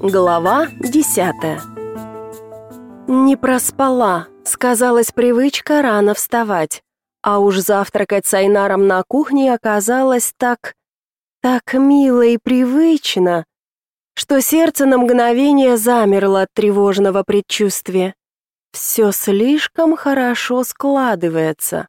Глава десятая Не проспала, сказалась привычка рано вставать, а уж завтракать с Айнаром на кухне оказалось так... так мило и привычно, что сердце на мгновение замерло от тревожного предчувствия. Все слишком хорошо складывается.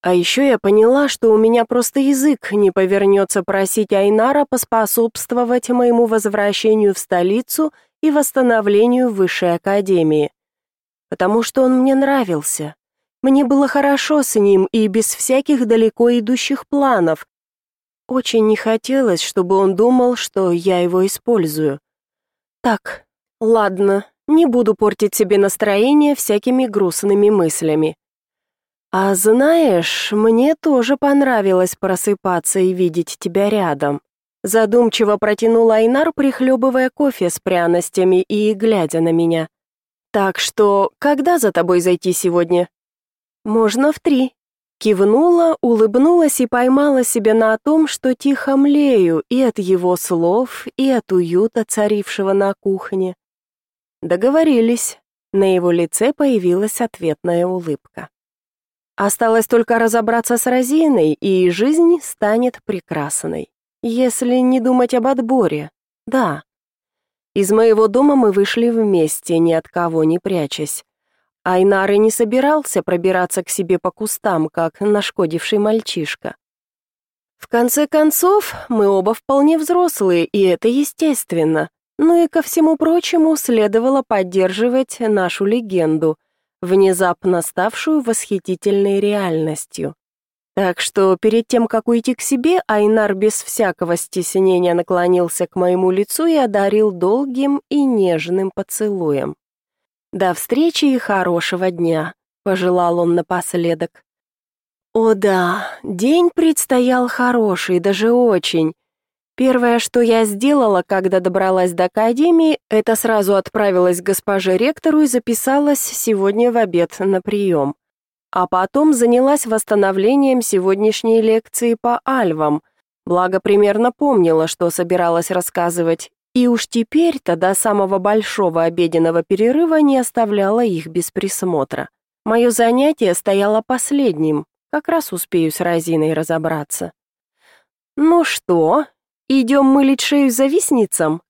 А еще я поняла, что у меня просто язык не повернется просить Айнара поспособствовать моему возвращению в столицу и восстановлению высшей академии. Потому что он мне нравился. Мне было хорошо с ним и без всяких далеко идущих планов. Очень не хотелось, чтобы он думал, что я его использую. Так, ладно, не буду портить себе настроение всякими грустными мыслями. А знаешь, мне тоже понравилось просыпаться и видеть тебя рядом. Задумчиво протянул Айнар, прихлебывая кофе с пряностями и глядя на меня. Так что, когда за тобой зайти сегодня? Можно в три. Кивнула, улыбнулась и поймала себя на том, что тихо млею и от его слов, и от уюта, царившего на кухне. Договорились. На его лице появилась ответная улыбка. Осталось только разобраться с Розиной, и жизнь станет прекрасной. Если не думать об отборе. Да. Из моего дома мы вышли вместе, ни от кого не прячась. Айнар и не собирался пробираться к себе по кустам, как нашкодивший мальчишка. В конце концов, мы оба вполне взрослые, и это естественно. Ну и ко всему прочему следовало поддерживать нашу легенду — внезапно ставшую восхитительной реальностью. Так что перед тем, как уйти к себе, Айнар без всякого стеснения наклонился к моему лицу и одарил долгим и нежным поцелуем. «До встречи и хорошего дня», — пожелал он напоследок. О да, день предстоял хороший, даже очень. Первое, что я сделала, когда добралась до академии, это сразу отправилась к госпоже ректору и записалась сегодня в обед на прием. А потом занялась восстановлением сегодняшней лекции по альвам. Благо примерно помнила, что собиралась рассказывать, и уж теперь-то до самого большого обеденного перерыва не оставляла их без присмотра. Мое занятие стояло последним, как раз успею с Розиной разобраться. «Ну что, «Идем мылить шею завистницам?»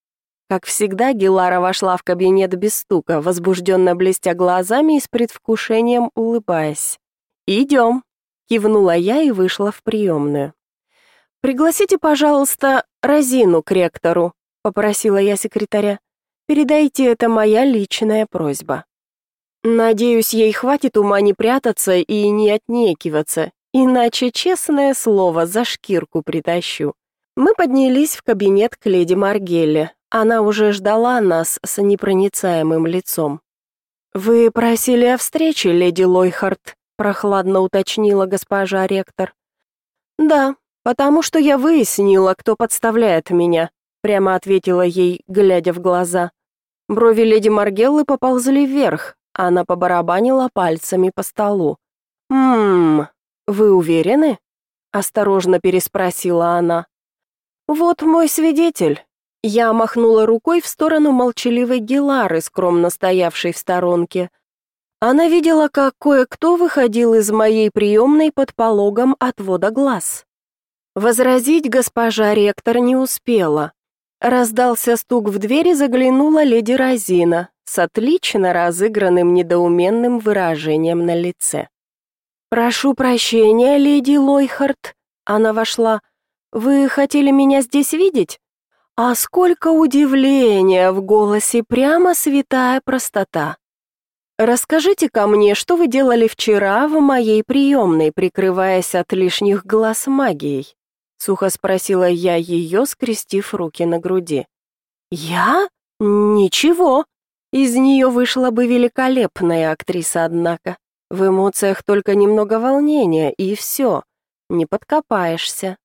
Как всегда, Гелара вошла в кабинет без стука, возбужденно блестя глазами и с предвкушением улыбаясь. «Идем», — кивнула я и вышла в приемную. «Пригласите, пожалуйста, Розину к ректору», — попросила я секретаря. «Передайте, это моя личная просьба». Надеюсь, ей хватит ума не прятаться и не отнекиваться, иначе, честное слово, за шкирку притащу. Мы поднялись в кабинет к леди Маргелле. Она уже ждала нас с непроницаемым лицом. «Вы просили о встрече, леди Лойхард», — прохладно уточнила госпожа ректор. «Да, потому что я выяснила, кто подставляет меня», — прямо ответила ей, глядя в глаза. Брови леди Маргеллы поползли вверх, она побарабанила пальцами по столу. «Ммм, вы уверены?» — осторожно переспросила она. «Вот мой свидетель». Я махнула рукой в сторону молчаливой Гелары, скромно стоявшей в сторонке. Она видела, как кое-кто выходил из моей приемной под пологом отвода глаз. Возразить госпожа ректор не успела. Раздался стук в дверь и заглянула леди Розина с отлично разыгранным недоуменным выражением на лице. «Прошу прощения, леди Лойхард», — она вошла, — вы хотели меня здесь видеть? А сколько удивления в голосе, прямо святая простота. расскажите ко мне, что вы делали вчера в моей приемной, прикрываясь от лишних глаз магией?» Сухо спросила я ее, скрестив руки на груди. «Я? Ничего!» Из нее вышла бы великолепная актриса, однако. В эмоциях только немного волнения, и все. Не подкопаешься.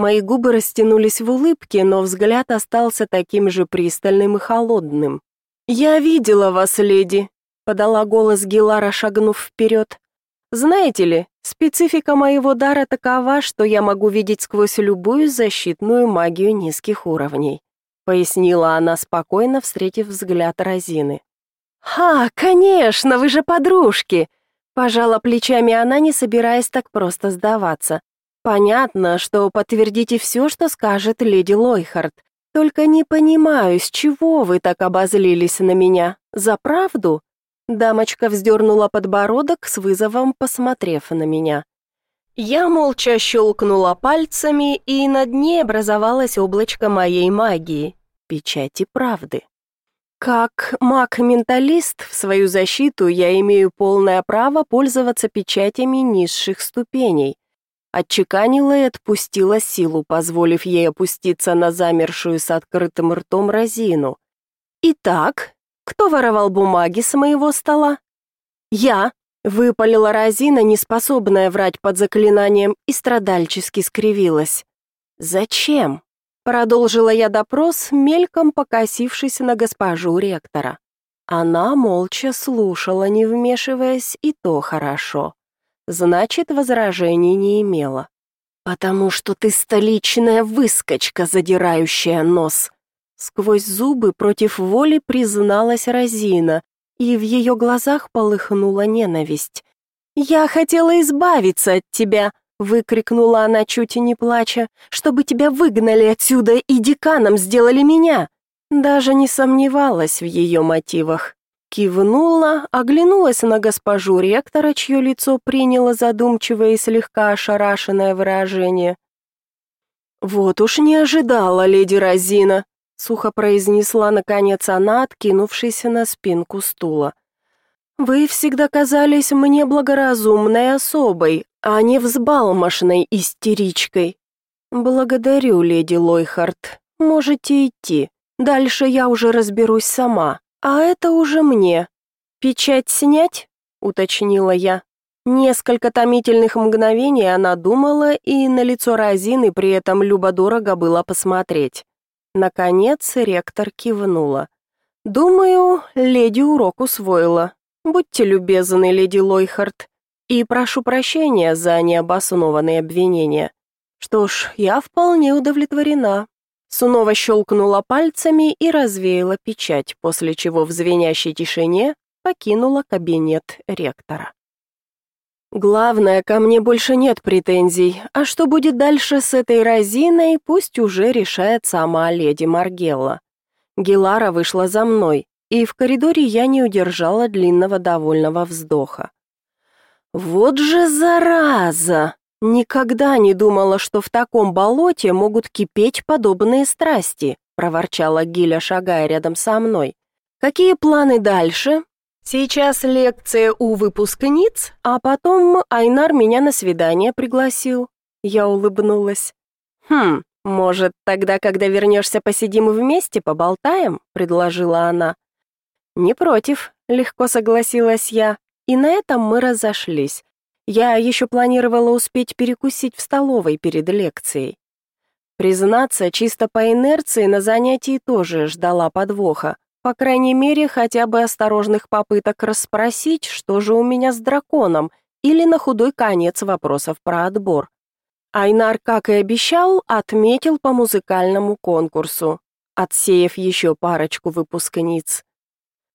Мои губы растянулись в улыбке, но взгляд остался таким же пристальным и холодным. «Я видела вас, леди», — подала голос Гилара, шагнув вперед. «Знаете ли, специфика моего дара такова, что я могу видеть сквозь любую защитную магию низких уровней», — пояснила она спокойно, встретив взгляд Розины. «Ха, конечно, вы же подружки!» Пожала плечами она, не собираясь так просто сдаваться. «Понятно, что подтвердите все, что скажет леди Лойхард. Только не понимаю, с чего вы так обозлились на меня? За правду?» Дамочка вздернула подбородок с вызовом, посмотрев на меня. Я молча щелкнула пальцами, и над ней образовалось облачко моей магии, печати правды. Как маг-менталист в свою защиту я имею полное право пользоваться печатями низших ступеней. Отчеканила и отпустила силу, позволив ей опуститься на замершую с открытым ртом разину. Итак, кто воровал бумаги с моего стола? Я, выпалила Розина, неспособная врать под заклинанием, и страдальчески скривилась. Зачем? Продолжила я допрос, мельком покосившись на госпожу ректора. Она молча слушала, не вмешиваясь, и то хорошо. Значит, возражений не имела. «Потому что ты столичная выскочка, задирающая нос», Сквозь зубы против воли призналась Розина, и в ее глазах полыхнула ненависть. «Я хотела избавиться от тебя!» — выкрикнула она, чуть не плача, «чтобы тебя выгнали отсюда и деканом сделали меня!» Даже не сомневалась в ее мотивах. Кивнула, оглянулась на госпожу ректора, чье лицо приняло задумчивое и слегка ошарашенное выражение. «Вот уж не ожидала, леди Розина!» сухо произнесла наконец она, откинувшись на спинку стула. Вы всегда казались мне благоразумной особой, а не взбалмошной истеричкой. Благодарю, леди Лойхард. Можете идти. Дальше я уже разберусь сама, а это уже мне. Печать снять? уточнила я. Несколько томительных мгновений она думала, и на лицо Розины при этом любо-дорого было посмотреть. Наконец ректор кивнула. «Думаю, леди урок усвоила. Будьте любезны, леди Лойхард, и прошу прощения за необоснованные обвинения. Что ж, я вполне удовлетворена». Снова щелкнула пальцами и развеяла печать, после чего в звенящей тишине покинула кабинет ректора. Главное, ко мне больше нет претензий, а что будет дальше с этой разиной, пусть уже решает сама леди Маргелла. Гелара вышла за мной, и в коридоре я не удержала длинного довольного вздоха. Вот же зараза! Никогда не думала, что в таком болоте могут кипеть подобные страсти, проворчала Гиля, шагая рядом со мной. Какие планы дальше? Сейчас лекция у выпускниц, а потом Айнар меня на свидание пригласил. Я улыбнулась. Хм, может, тогда, когда вернешься, посидим вместе, поболтаем, предложила она. Не против, легко согласилась я, и на этом мы разошлись. Я еще планировала успеть перекусить в столовой перед лекцией. Признаться, чисто по инерции на занятии тоже ждала подвоха, по крайней мере, хотя бы осторожных попыток расспросить, что же у меня с драконом, или на худой конец вопросов про отбор. Айнар, как и обещал, отметил по музыкальному конкурсу, отсеяв еще парочку выпускниц.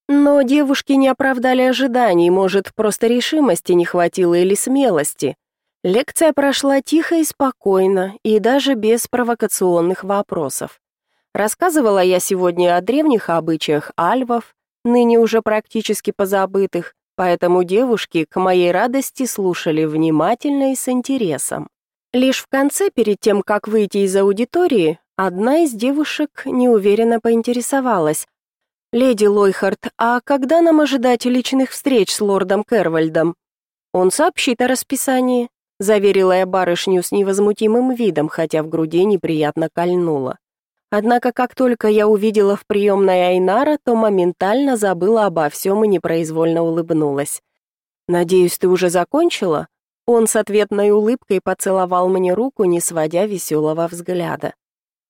Но девушки не оправдали ожиданий, может, просто решимости не хватило или смелости. Лекция прошла тихо и спокойно, и даже без провокационных вопросов. Рассказывала я сегодня о древних обычаях альвов, ныне уже практически позабытых, поэтому девушки, к моей радости, слушали внимательно и с интересом. Лишь в конце, перед тем, как выйти из аудитории, одна из девушек неуверенно поинтересовалась. «Леди Лойхард, а когда нам ожидать личных встреч с лордом Кервальдом?» «Он сообщит о расписании», — заверила я барышню с невозмутимым видом, хотя в груди неприятно кольнуло. Однако, как только я увидела в приемной Айнара, то моментально забыла обо всем и непроизвольно улыбнулась. «Надеюсь, ты уже закончила?» Он с ответной улыбкой поцеловал мне руку, не сводя веселого взгляда.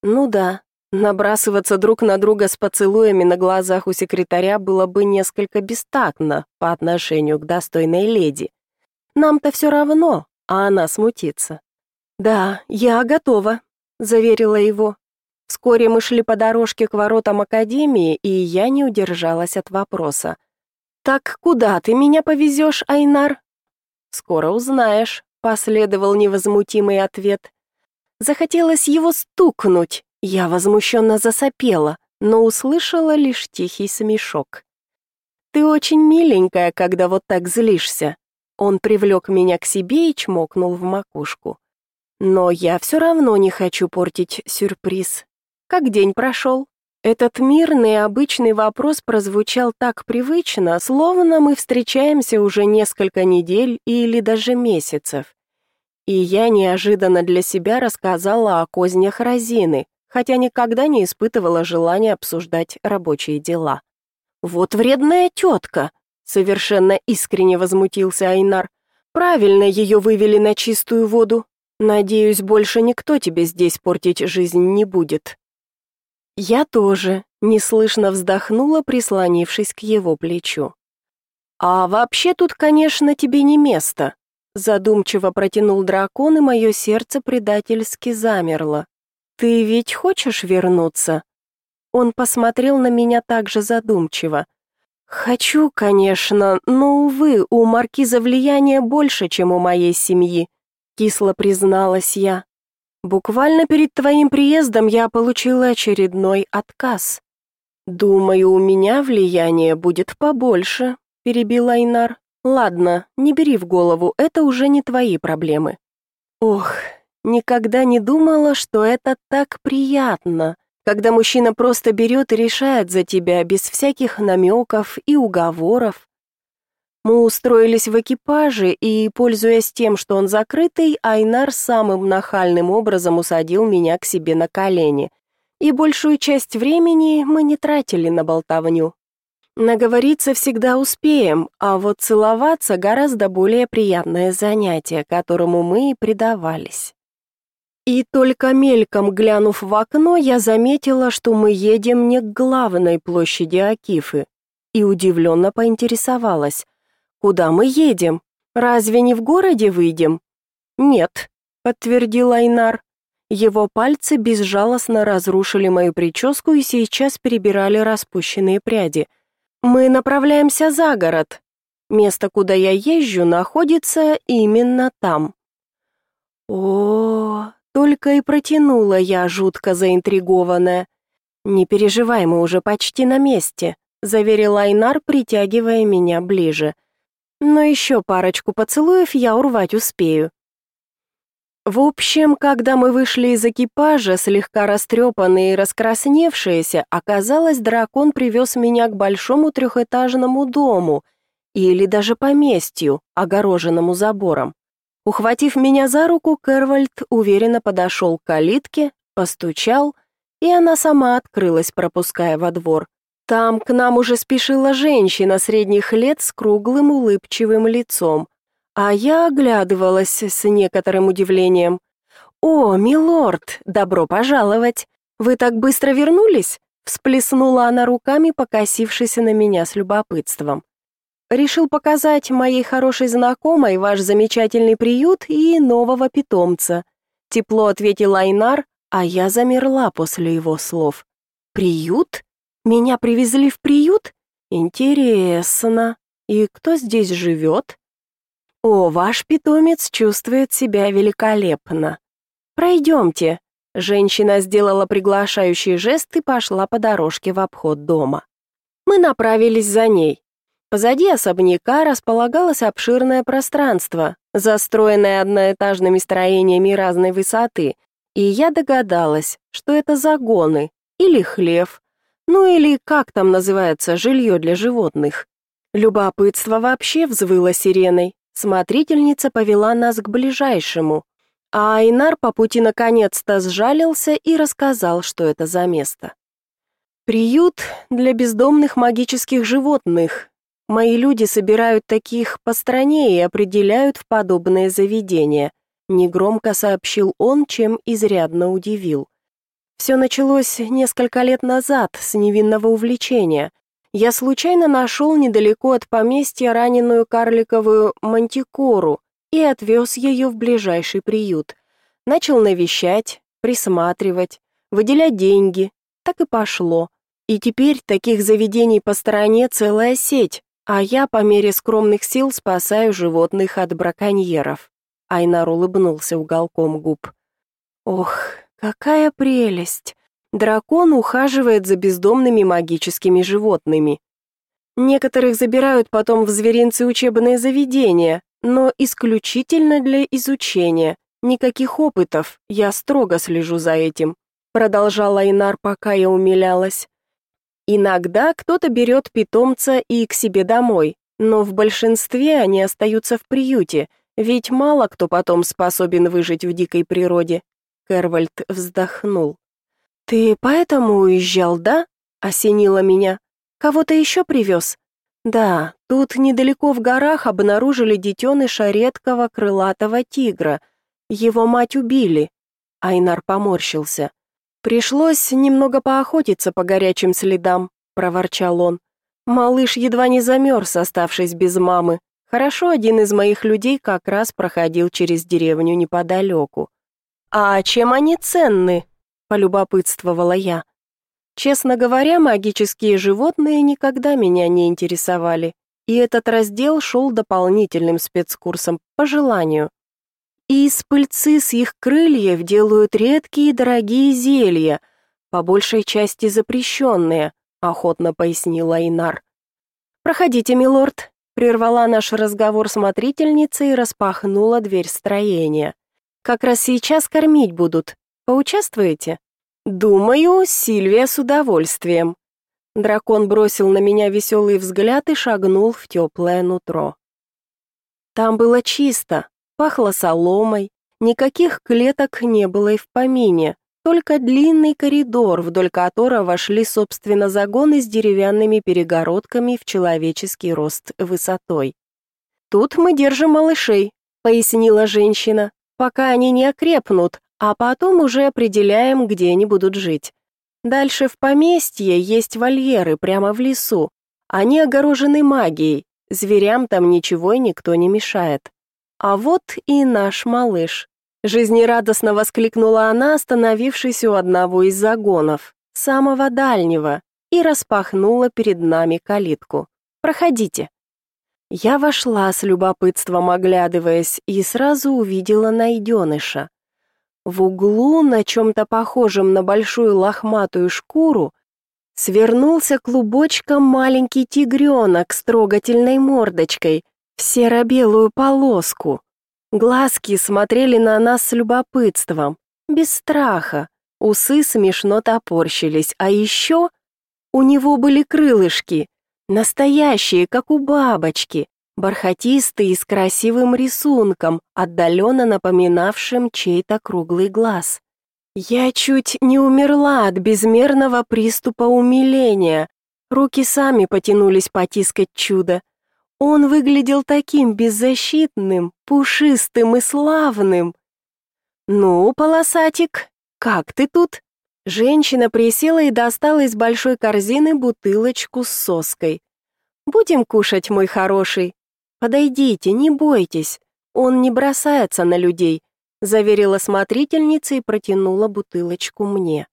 «Ну да, набрасываться друг на друга с поцелуями на глазах у секретаря было бы несколько бестактно по отношению к достойной леди. Нам-то все равно, а она смутится». «Да, я готова», — заверила его. Вскоре мы шли по дорожке к воротам академии, и я не удержалась от вопроса. «Так куда ты меня повезешь, Айнар?» «Скоро узнаешь», — последовал невозмутимый ответ. Захотелось его стукнуть. Я возмущенно засопела, но услышала лишь тихий смешок. «Ты очень миленькая, когда вот так злишься». Он привлек меня к себе и чмокнул в макушку. «Но я все равно не хочу портить сюрприз. Как день прошел?» Этот мирный обычный вопрос прозвучал так привычно, словно мы встречаемся уже несколько недель или даже месяцев. И я неожиданно для себя рассказала о кознях Розины, хотя никогда не испытывала желания обсуждать рабочие дела. «Вот вредная тетка!» — совершенно искренне возмутился Айнар. «Правильно ее вывели на чистую воду. Надеюсь, больше никто тебе здесь портить жизнь не будет». Я тоже неслышно вздохнула, прислонившись к его плечу. А вообще тут, конечно, тебе не место, задумчиво протянул дракон, и мое сердце предательски замерло. Ты ведь хочешь вернуться? Он посмотрел на меня также задумчиво. Хочу, конечно, но увы, у маркиза влияние больше, чем у моей семьи, кисло призналась я. Буквально перед твоим приездом я получила очередной отказ. Думаю, у меня влияние будет побольше, перебил Айнар. Ладно, не бери в голову, это уже не твои проблемы. Ох, никогда не думала, что это так приятно, когда мужчина просто берет и решает за тебя без всяких намеков и уговоров. Мы устроились в экипаже, и, пользуясь тем, что он закрытый, Айнар самым нахальным образом усадил меня к себе на колени. И большую часть времени мы не тратили на болтовню. Наговориться всегда успеем, а вот целоваться гораздо более приятное занятие, которому мы и предавались. И только мельком глянув в окно, я заметила, что мы едем не к главной площади Акифы, и удивленно поинтересовалась, Куда мы едем? Разве не в городе выйдем? Нет, подтвердил Айнар. Его пальцы безжалостно разрушили мою прическу и сейчас перебирали распущенные пряди. Мы направляемся за город. Место, куда я езжу, находится именно там. О, только и протянула я, жутко заинтригованная. Не переживай, мы уже почти на месте, заверил Айнар, притягивая меня ближе но еще парочку поцелуев я урвать успею. В общем, когда мы вышли из экипажа, слегка растрепанные и раскрасневшиеся, оказалось, дракон привез меня к большому трехэтажному дому или даже поместью, огороженному забором. Ухватив меня за руку, Кервальд уверенно подошел к калитке, постучал, и она сама открылась, пропуская во двор. Там к нам уже спешила женщина средних лет с круглым улыбчивым лицом, а я оглядывалась с некоторым удивлением. «О, милорд, добро пожаловать! Вы так быстро вернулись?» всплеснула она руками, покосившись на меня с любопытством. «Решил показать моей хорошей знакомой ваш замечательный приют и нового питомца», тепло ответил Айнар, а я замерла после его слов. «Приют?» Меня привезли в приют? Интересно. И кто здесь живет? О, ваш питомец чувствует себя великолепно. Пройдемте. Женщина сделала приглашающий жест и пошла по дорожке в обход дома. Мы направились за ней. Позади особняка располагалось обширное пространство, застроенное одноэтажными строениями разной высоты, и я догадалась, что это загоны или хлев, ну или как там называется жилье для животных. Любопытство вообще взвыло сиреной. Смотрительница повела нас к ближайшему, а Айнар по пути наконец-то сжалился и рассказал, что это за место. Приют для бездомных магических животных. Мои люди собирают таких по стране и определяют в подобные заведения, негромко сообщил он, чем изрядно удивил. Все началось несколько лет назад с невинного увлечения. Я случайно нашел недалеко от поместья раненую карликовую мантикору и отвез ее в ближайший приют. Начал навещать, присматривать, выделять деньги. Так и пошло. И теперь таких заведений по стороне целая сеть, а я по мере скромных сил спасаю животных от браконьеров. Айнар улыбнулся уголком губ. Ох, какая прелесть! Дракон ухаживает за бездомными магическими животными. Некоторых забирают потом в зверинцы учебные заведения, но исключительно для изучения. Никаких опытов, я строго слежу за этим, продолжала Айнар, пока я умилялась. Иногда кто-то берет питомца и к себе домой, но в большинстве они остаются в приюте, ведь мало кто потом способен выжить в дикой природе. Кервальд вздохнул. Ты поэтому уезжал, да? осенило меня. Кого-то еще привез?» Да, тут недалеко в горах обнаружили детеныша редкого крылатого тигра. Его мать убили. Айнар поморщился. «Пришлось немного поохотиться по горячим следам», — проворчал он. «Малыш едва не замерз, оставшись без мамы. Хорошо, один из моих людей как раз проходил через деревню неподалеку». «А чем они ценны?» — полюбопытствовала я. Честно говоря, магические животные никогда меня не интересовали, и этот раздел шел дополнительным спецкурсом по желанию. И из пыльцы с их крыльев делают редкие и дорогие зелья, по большей части запрещенные, охотно пояснила Инар. Проходите, милорд, прервала наш разговор смотрительница и распахнула дверь строения. Как раз сейчас кормить будут. Поучаствуете? Думаю, Сильвия с удовольствием. Дракон бросил на меня веселый взгляд и шагнул в теплое нутро. Там было чисто, Пахло соломой, никаких клеток не было и в помине, только длинный коридор, вдоль которого шли, собственно, загоны с деревянными перегородками в человеческий рост высотой. «Тут мы держим малышей», — пояснила женщина, «пока они не окрепнут, а потом уже определяем, где они будут жить. Дальше в поместье есть вольеры прямо в лесу. Они огорожены магией, зверям там ничего и никто не мешает. А вот и наш малыш. Жизнерадостно воскликнула она, остановившись у одного из загонов, самого дальнего, и распахнула перед нами калитку. Проходите. Я вошла с любопытством, оглядываясь, и сразу увидела найденыша. В углу, на чем-то похожем на большую лохматую шкуру, свернулся клубочком маленький тигренок с трогательной мордочкой, в серо-белую полоску. Глазки смотрели на нас с любопытством, без страха. Усы смешно топорщились, а еще у него были крылышки, настоящие, как у бабочки, бархатистые с красивым рисунком, отдаленно напоминавшим чей-то круглый глаз. Я чуть не умерла от безмерного приступа умиления. Руки сами потянулись потискать чудо. Он выглядел таким беззащитным, пушистым и славным. «Ну, полосатик, как ты тут?» Женщина присела и достала из большой корзины бутылочку с соской. «Будем кушать, мой хороший. Подойдите, не бойтесь. Он не бросается на людей», заверила смотрительница и протянула бутылочку мне.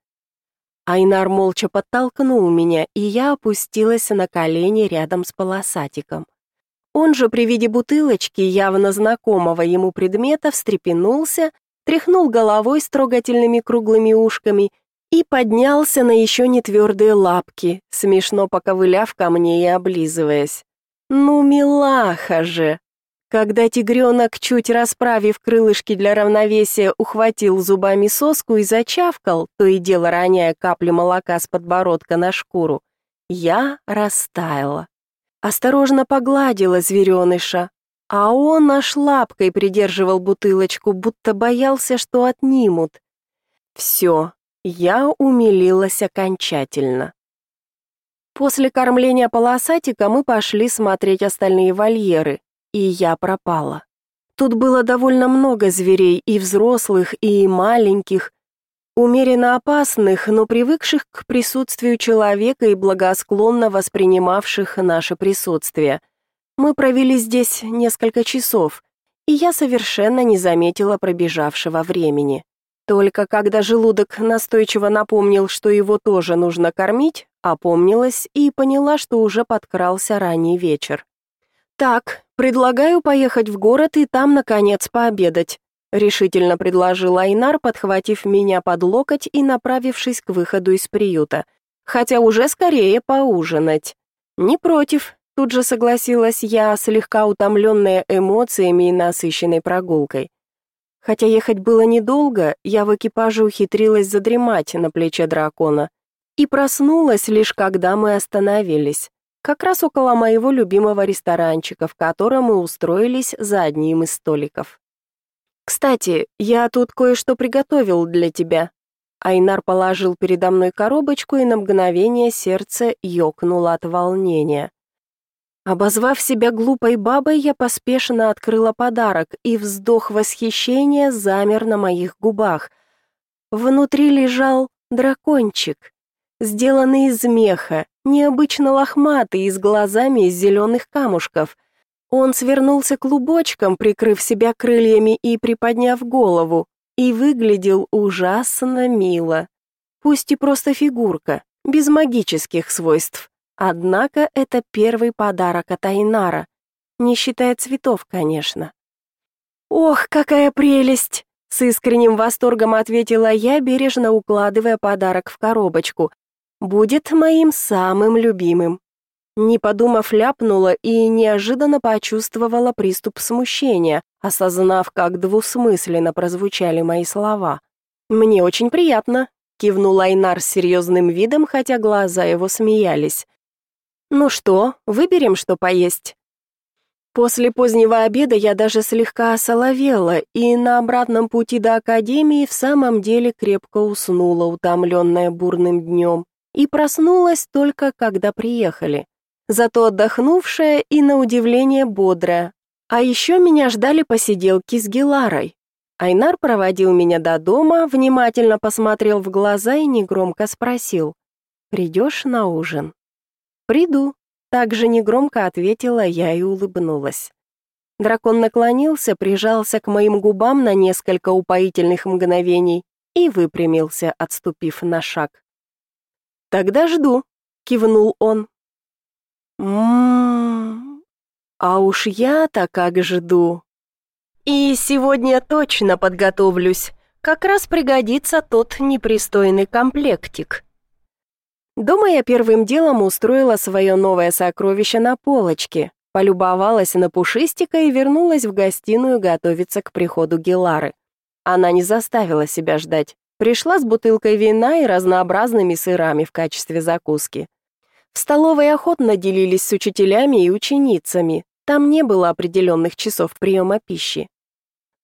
Айнар молча подтолкнул меня, и я опустилась на колени рядом с полосатиком. Он же при виде бутылочки, явно знакомого ему предмета, встрепенулся, тряхнул головой с трогательными круглыми ушками и поднялся на еще не твердые лапки, смешно поковыляв ко мне и облизываясь. «Ну, милаха же!» Когда тигренок, чуть расправив крылышки для равновесия, ухватил зубами соску и зачавкал, то и дело роняя капли молока с подбородка на шкуру, я растаяла осторожно погладила звереныша, а он аж лапкой придерживал бутылочку, будто боялся, что отнимут. Все, я умилилась окончательно. После кормления полосатика мы пошли смотреть остальные вольеры, и я пропала. Тут было довольно много зверей, и взрослых, и маленьких, умеренно опасных, но привыкших к присутствию человека и благосклонно воспринимавших наше присутствие. Мы провели здесь несколько часов, и я совершенно не заметила пробежавшего времени. Только когда желудок настойчиво напомнил, что его тоже нужно кормить, опомнилась и поняла, что уже подкрался ранний вечер. «Так, предлагаю поехать в город и там, наконец, пообедать», решительно предложил Айнар, подхватив меня под локоть и направившись к выходу из приюта. «Хотя уже скорее поужинать». «Не против», тут же согласилась я, слегка утомленная эмоциями и насыщенной прогулкой. Хотя ехать было недолго, я в экипаже ухитрилась задремать на плече дракона и проснулась лишь когда мы остановились, как раз около моего любимого ресторанчика, в котором мы устроились за одним из столиков. «Кстати, я тут кое-что приготовил для тебя». Айнар положил передо мной коробочку, и на мгновение сердце ёкнуло от волнения. Обозвав себя глупой бабой, я поспешно открыла подарок, и вздох восхищения замер на моих губах. Внутри лежал дракончик, сделанный из меха, необычно лохматый и с глазами из зеленых камушков. Он свернулся клубочком, прикрыв себя крыльями и приподняв голову, и выглядел ужасно мило. Пусть и просто фигурка, без магических свойств. Однако это первый подарок от Айнара, не считая цветов, конечно. «Ох, какая прелесть!» С искренним восторгом ответила я, бережно укладывая подарок в коробочку. «Будет моим самым любимым». Не подумав, ляпнула и неожиданно почувствовала приступ смущения, осознав, как двусмысленно прозвучали мои слова. «Мне очень приятно», — кивнул Айнар с серьезным видом, хотя глаза его смеялись. «Ну что, выберем, что поесть?» После позднего обеда я даже слегка осоловела и на обратном пути до академии в самом деле крепко уснула, утомленная бурным днем, и проснулась только когда приехали. Зато отдохнувшая и, на удивление, бодрая. А еще меня ждали посиделки с Геларой. Айнар проводил меня до дома, внимательно посмотрел в глаза и негромко спросил, «Придешь на ужин?» «Приду», — также негромко ответила я и улыбнулась. Дракон наклонился, прижался к моим губам на несколько упоительных мгновений и выпрямился, отступив на шаг. «Тогда жду», — кивнул он. «М-м-м, а уж я-то как жду. И сегодня точно подготовлюсь, как раз пригодится тот непристойный комплектик». Дома я первым делом устроила свое новое сокровище на полочке, полюбовалась на пушистика и вернулась в гостиную готовиться к приходу Гелары. Она не заставила себя ждать. Пришла с бутылкой вина и разнообразными сырами в качестве закуски. В столовой охотно делились с учителями и ученицами. Там не было определенных часов приема пищи.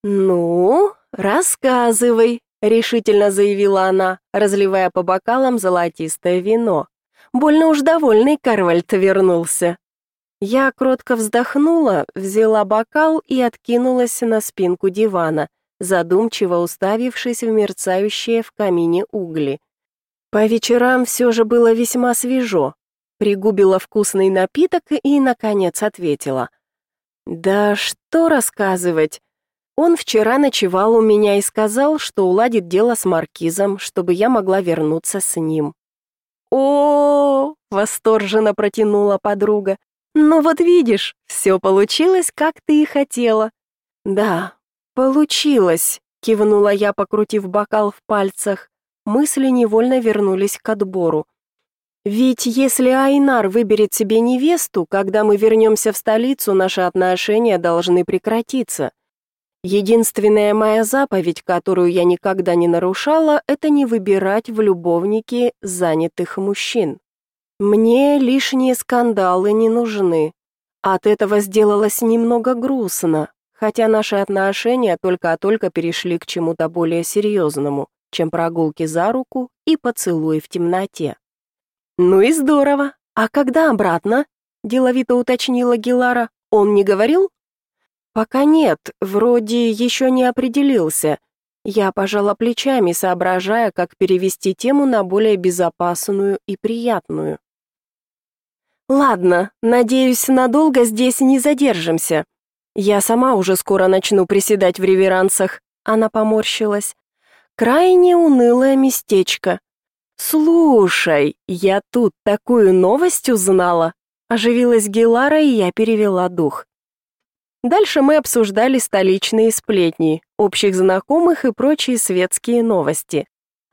«Ну, рассказывай», решительно заявила она, разливая по бокалам золотистое вино. Больно уж довольный Карвальд вернулся. Я кротко вздохнула, взяла бокал и откинулась на спинку дивана, задумчиво уставившись в мерцающие в камине угли. По вечерам все же было весьма свежо. Пригубила вкусный напиток и, наконец, ответила. «Да что рассказывать? Он вчера ночевал у меня и сказал, что уладит дело с маркизом, чтобы я могла вернуться с ним. О, -о, -о восторженно протянула подруга. Ну вот видишь, все получилось, как ты и хотела. Да, получилось, кивнула я, покрутив бокал в пальцах. Мысли невольно вернулись к отбору. Ведь если Айнар выберет себе невесту, когда мы вернемся в столицу, наши отношения должны прекратиться. Единственная моя заповедь, которую я никогда не нарушала, это не выбирать в любовники занятых мужчин. Мне лишние скандалы не нужны. От этого сделалось немного грустно, хотя наши отношения только-только перешли к чему-то более серьезному, чем прогулки за руку и поцелуи в темноте. «Ну и здорово. А когда обратно?» – деловито уточнила Гилара. «Он не говорил?» «Пока нет, вроде еще не определился». Я пожала плечами, соображая, как перевести тему на более безопасную и приятную. «Ладно, надеюсь, надолго здесь не задержимся. Я сама уже скоро начну приседать в реверансах», — она поморщилась. Крайне унылое местечко. «Слушай, я тут такую новость узнала!» Оживилась Гелара, и я перевела дух. Дальше мы обсуждали столичные сплетни, общих знакомых и прочие светские новости.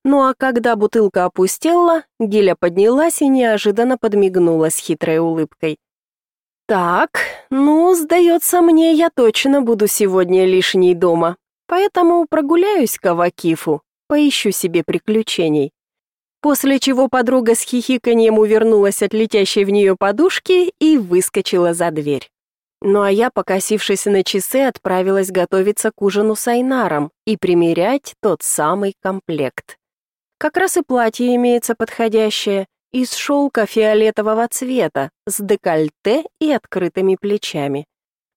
Ну а когда бутылка опустела, Геля поднялась и неожиданно подмигнула с хитрой улыбкой. «Так, ну, сдается мне, я точно буду сегодня лишней дома, поэтому прогуляюсь к Авакифу, поищу себе приключений». После чего подруга с хихиканьем увернулась от летящей в нее подушки и выскочила за дверь. Ну а я, покосившись на часы, отправилась готовиться к ужину с Айнаром и примерять тот самый комплект. Как раз и платье имеется подходящее, из шелка фиолетового цвета, с декольте и открытыми плечами.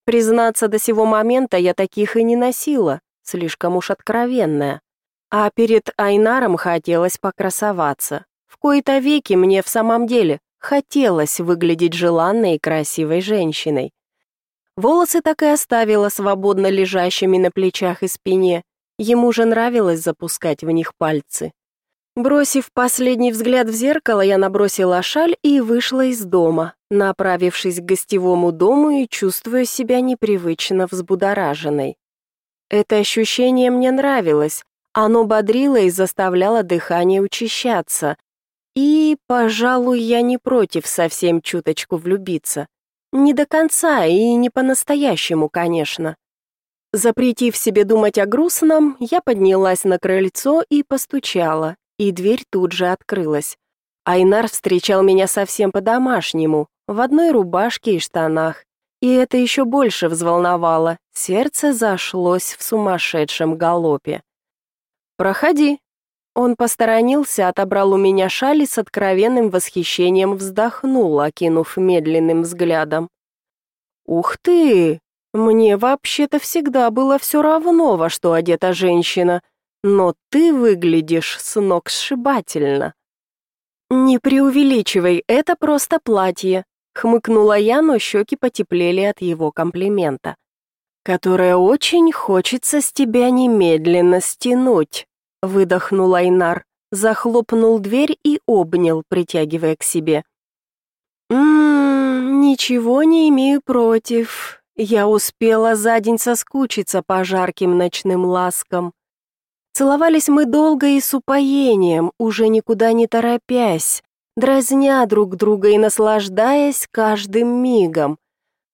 Признаться, до сего момента я таких и не носила, слишком уж откровенная. А перед Айнаром хотелось покрасоваться. В кои-то веки мне в самом деле хотелось выглядеть желанной и красивой женщиной. Волосы так и оставила свободно лежащими на плечах и спине. Ему же нравилось запускать в них пальцы. Бросив последний взгляд в зеркало, я набросила шаль и вышла из дома, направившись к гостевому дому и чувствуя себя непривычно взбудораженной. Это ощущение мне нравилось, оно бодрило и заставляло дыхание учащаться. И, пожалуй, я не против совсем чуточку влюбиться. Не до конца и не по-настоящему, конечно. Запретив себе думать о грустном, я поднялась на крыльцо и постучала, и дверь тут же открылась. Айнар встречал меня совсем по-домашнему, в одной рубашке и штанах. И это еще больше взволновало, сердце зашлось в сумасшедшем галопе. «Проходи», он посторонился, отобрал у меня шаль и с откровенным восхищением вздохнул, окинув медленным взглядом. «Ух ты! Мне вообще-то всегда было все равно, во что одета женщина, но ты выглядишь с ног сшибательно». «Не преувеличивай, это просто платье», — хмыкнула я, но щеки потеплели от его комплимента. «Которое очень хочется с тебя немедленно стянуть». Выдохнул Айнар, захлопнул дверь и обнял, притягивая к себе. «Ммм, ничего не имею против. Я успела за день соскучиться по жарким ночным ласкам. Целовались мы долго и с упоением, уже никуда не торопясь, дразня друг друга и наслаждаясь каждым мигом.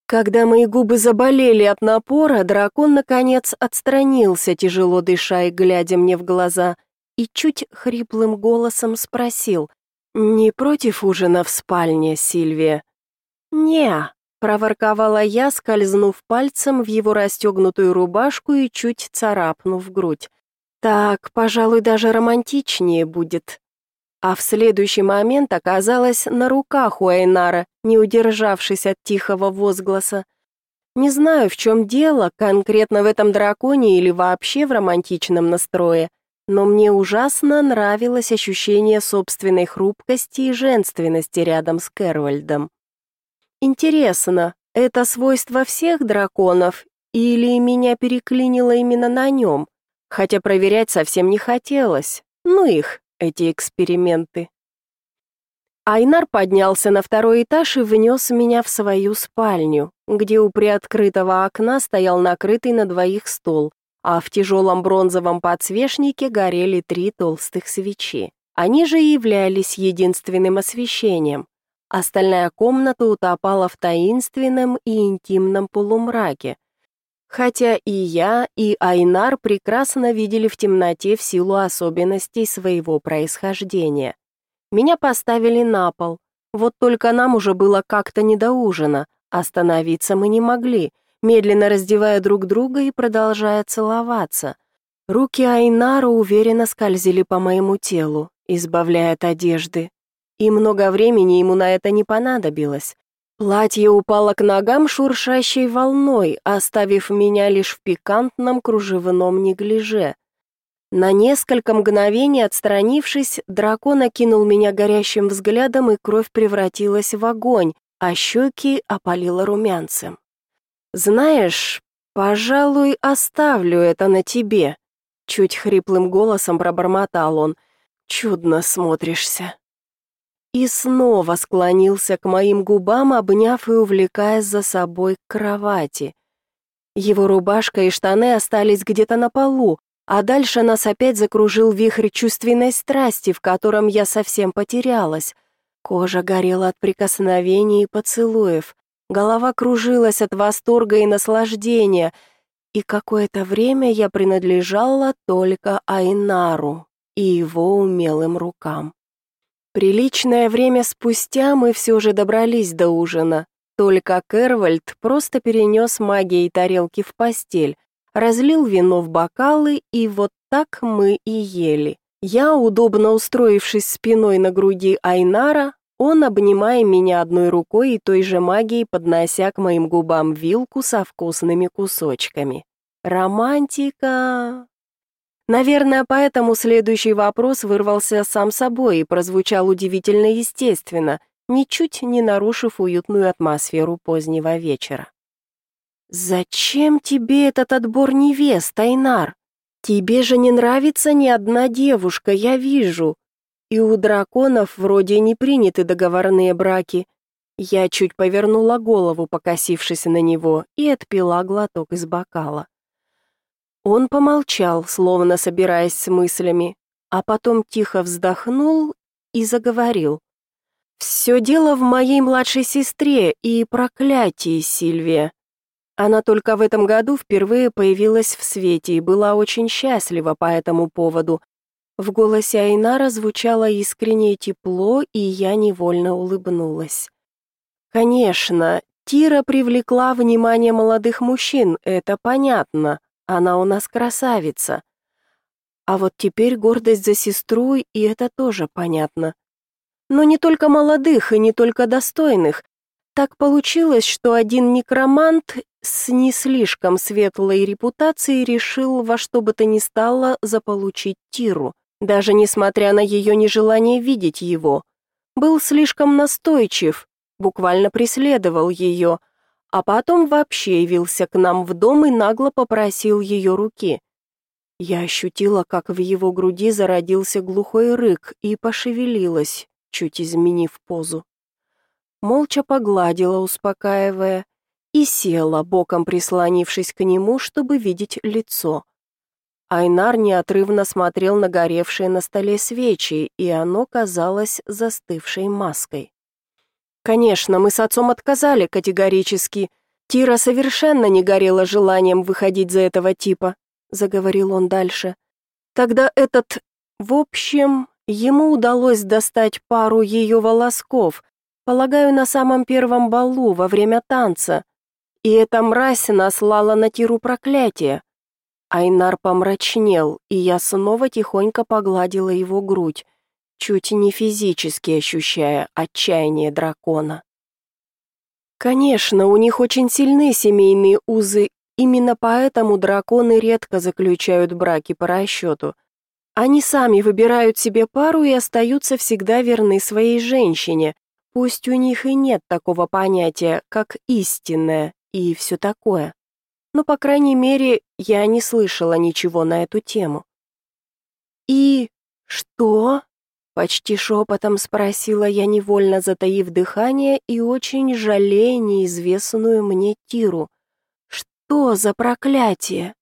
Когда мои губы заболели от напора, дракон наконец отстранился, тяжело дыша и глядя мне в глаза, и чуть хриплым голосом спросил: "Не против ужина в спальне, Сильвия?" "Не", проворковала я, скользнув пальцем в его расстегнутую рубашку и чуть царапнув грудь. Так, пожалуй, даже романтичнее будет а в следующий момент оказалась на руках у Айнара, не удержавшись от тихого возгласа. Не знаю, в чем дело, конкретно в этом драконе или вообще в романтичном настрое, но мне ужасно нравилось ощущение собственной хрупкости и женственности рядом с Кэрвальдом. Интересно, это свойство всех драконов или меня переклинило именно на нем? Хотя проверять совсем не хотелось. Ну их, эти эксперименты. Айнар поднялся на второй этаж и внес меня в свою спальню, где у приоткрытого окна стоял накрытый на двоих стол, а в тяжелом бронзовом подсвечнике горели три толстых свечи. Они же и являлись единственным освещением. Остальная комната утопала в таинственном и интимном полумраке, Хотя и я, и Айнар прекрасно видели в темноте в силу особенностей своего происхождения. Меня поставили на пол. Вот только нам уже было как-то не до ужина. Остановиться мы не могли, медленно раздевая друг друга и продолжая целоваться. Руки Айнара уверенно скользили по моему телу, избавляя от одежды. И много времени ему на это не понадобилось. Платье упало к ногам шуршащей волной, оставив меня лишь в пикантном кружевном неглиже. На несколько мгновений отстранившись, дракон окинул меня горящим взглядом, и кровь превратилась в огонь, а щеки опалило румянцем. «Знаешь, пожалуй, оставлю это на тебе», Чуть хриплым голосом пробормотал он. «Чудно смотришься». И снова склонился к моим губам, обняв и увлекая за собой к кровати. Его рубашка и штаны остались где-то на полу, а дальше нас опять закружил вихрь чувственной страсти, в котором я совсем потерялась. Кожа горела от прикосновений и поцелуев, голова кружилась от восторга и наслаждения, и какое-то время я принадлежала только Айнару и его умелым рукам. Приличное время спустя мы все же добрались до ужина, только Кервальд просто перенес магией тарелки в постель, разлил вино в бокалы, и вот так мы и ели. Я, удобно устроившись спиной на груди Айнара, он, обнимая меня одной рукой и той же магией, поднося к моим губам вилку со вкусными кусочками. Романтика. Наверное, поэтому следующий вопрос вырвался сам собой и прозвучал удивительно естественно, ничуть не нарушив уютную атмосферу позднего вечера. «Зачем тебе этот отбор невест, Айнар? Тебе же не нравится ни одна девушка, я вижу. И у драконов вроде не приняты договорные браки». Я чуть повернула голову, покосившись на него, и отпила глоток из бокала. Он помолчал, словно собираясь с мыслями, а потом тихо вздохнул и заговорил. «Все дело в моей младшей сестре и проклятии, Сильвия. Она только в этом году впервые появилась в свете и была очень счастлива по этому поводу. В голосе Айнара звучало искреннее тепло, и я невольно улыбнулась. Конечно, Тира привлекла внимание молодых мужчин, это понятно. Она у нас красавица. А вот теперь гордость за сестру, и это тоже понятно. Но не только молодых и не только достойных. Так получилось, что один некромант с не слишком светлой репутацией решил во что бы то ни стало заполучить Тиру, даже несмотря на ее нежелание видеть его. Был слишком настойчив, буквально преследовал ее, а потом вообще явился к нам в дом и нагло попросил ее руки. Я ощутила, как в его груди зародился глухой рык и пошевелилась, чуть изменив позу молча погладила, успокаивая, и села, боком прислонившись к нему, чтобы видеть лицо. Айнар неотрывно смотрел на горевшие на столе свечи, и оно казалось застывшей маской. Конечно, мы с отцом отказали категорически. Тира совершенно не горела желанием выходить за этого типа, заговорил он дальше. Тогда этот, в общем, ему удалось достать пару ее волосков, Полагаю, на самом первом балу, во время танца. И эта мразь наслала на Тиру проклятие. Айнар помрачнел, и я снова тихонько погладила его грудь, чуть не физически ощущая отчаяние дракона. Конечно, у них очень сильны семейные узы, именно поэтому драконы редко заключают браки по расчету. Они сами выбирают себе пару и остаются всегда верны своей женщине, Пусть у них и нет такого понятия, как истинное и все такое. Но, по крайней мере, я не слышала ничего на эту тему. «И что?» — почти шепотом спросила я, невольно затаив дыхание и очень жалея неизвестную мне Тиру. «Что за проклятие?»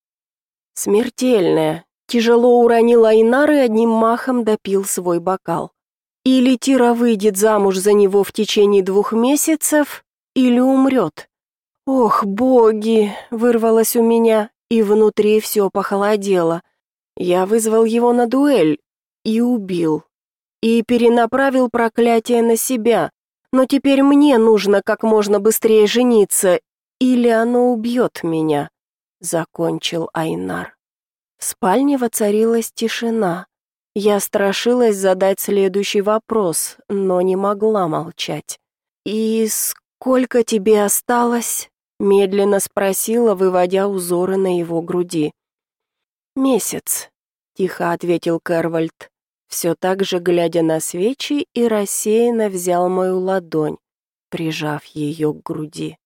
«Смертельное», — тяжело уронил Айнар и одним махом допил свой бокал. Или Тира выйдет замуж за него в течение двух месяцев, или умрет. Ох, боги, вырвалось у меня, и внутри все похолодело. Я вызвал его на дуэль и убил. И перенаправил проклятие на себя. Но теперь мне нужно как можно быстрее жениться, или оно убьет меня, закончил Айнар. В спальне воцарилась тишина. Я страшилась задать следующий вопрос, но не могла молчать. «И сколько тебе осталось?» — медленно спросила, выводя узоры на его груди. «Месяц», — тихо ответил Кервальд, все так же глядя на свечи и рассеянно взял мою ладонь, прижав ее к груди.